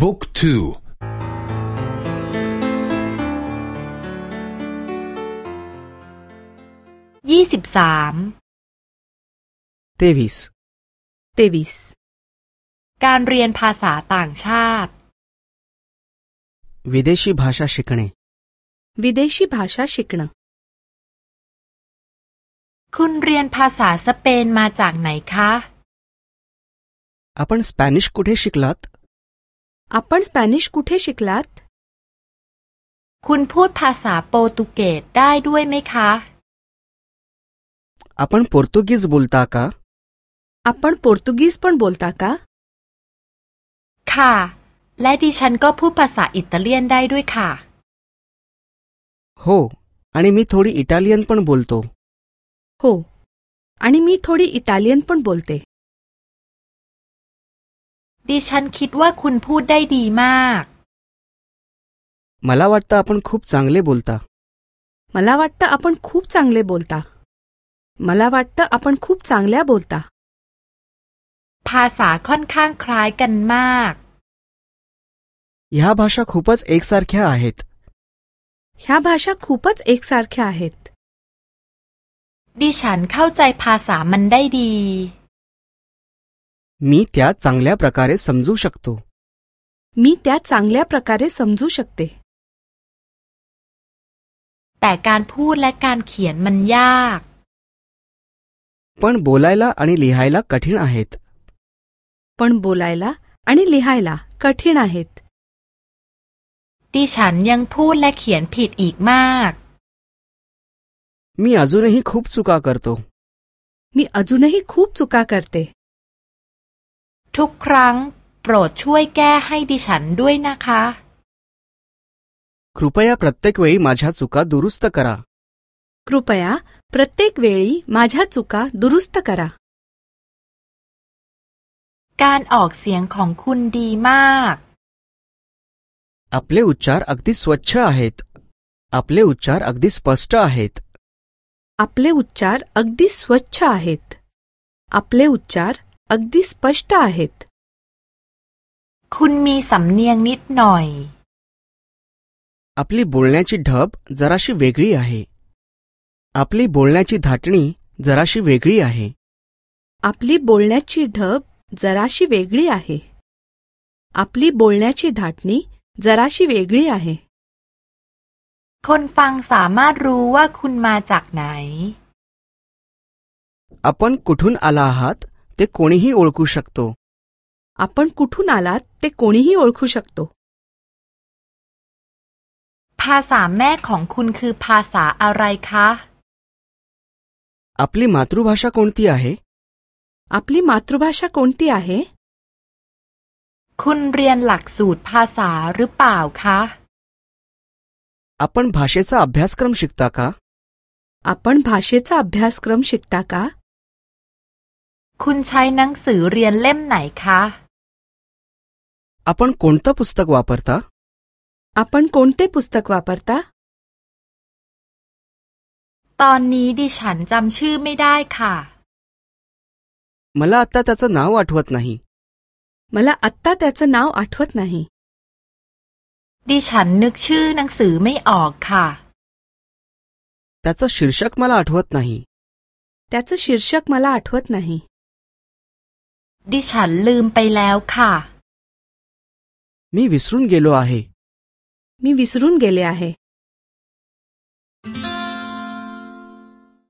บุ๊กทูยี่สิบสามเทวิสเทวิสการเรียนภาษาต่างชาติวิเดชีภาษาศึกษาวิเดชีภาษาศึกษาคุณเรียนภาษาสเปนมาจากไหนคะอปันสเปนิชกูเทศิกลा त आपण स्पॅनिश कुठे शिकलात คุณพูดภาษาโปรตุเกสได้ด้วยไหมคะ आपण पोर्तुगीज बोलता का आपण पोर्तुगीज पण बोलता का ค่ะ และดิฉันก็พูดภาษาอิตาเลียนได้ด้วยค่ะ हो आणि मी थोडी इटालियन पण बोलतो हो आणि मी थोडी इटालियन पण बोलते ดิฉันคิดว่าคุณพูดได้ดีมากมาลาวัตตาอันคุบจังเล่บอลตามาลาวัตตาอันคุบจังเล่บอลตามาลาวัตตาอันคุบจังเล่บอลตาภาษาค่อนข้างคล้ายกันมากย่าภาษาคุปัจเอกสารแค่อาหิตย่าภาษาคุปัจเอกสารแค่อาหิตดิฉันเข้าใจภาษามันได้ดี मी त्या चांगल्या प्रकारे समजू शकतो मी त्या चांगल्या प्रकारे समजू शकते पण बोलायला आणि लिहायला कठीण आहेत पण बोलायला आणि लिहायला कठीण आहेत ती फिट माग मी अजूनही खूप चुका करतो मी अजूनही खूप चुका करते ทุกครั้งโปรดช่วยแก้ให้ดิฉันด้วยนะคะครูปยาปฏิเทกเวยีมาจัดสุขาดูรุสต์กราครูปยาปฏิเทกเวยีมาจัดสุขาดูรุสต์กราการออกเสียงของคุณดีมากอัปเลอุจาร์อักดิสวัชชาเหตอัปเลอุจาร์อักดิสปัสตาเหตอัปเลอุจาร์อักดิสวัชชาเหตอัปเลอุจาร์ अगदी स्पष्ट आहेत नॉय आपली बोलण्याची ढब जराशी वेगळी आहे आपली बोलण्याची धाटणी जराशी वेगळी आहे आपली बोलण्याची ढब जराशी वेगळी आहे आपली बोलण्याची धाटणी जराशी वेगळी आहे คนฟังสามารถรู้ว่าคุณมาจากไหน आपण कुठून आला आहात ते कोणीही ओळखू शकतो आपण कुठून आलात ते कोणीही ओळखू शकतो खा आपली मातृभाषा कोणती आहे आपली मातृभाषा कोणती आहे खा आपण भाषेचा अभ्यासक्रम शिकता का आपण भाषेचा अभ्यासक्रम शिकता का คุณใช้หนังสือเรียนเล่มไหนคะอาปันคนตาพุสตกว่าปัตตาอาปันคนเตพุสตกว่าปัตตาตอนนี้ดิฉันจำชื่อไม่ได้ค่ะมาลาอัตตาแต่จะนาวอัดวัดนาฮีมลาอัตตาแต่จะนาวอัดวัดนาฮีดิฉันนึกชื่อหนังสือไม่ออกค่ะ แต่จะชื่อชักมาลาอัดวัดนาฮีแต่จะชื่อชักมาลาอัดวัดนาฮีดิฉันลืมไปแล้วค่ะ มีวิสรุนเกลัวเหมีวิสรุนเกลียเห